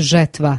žetva.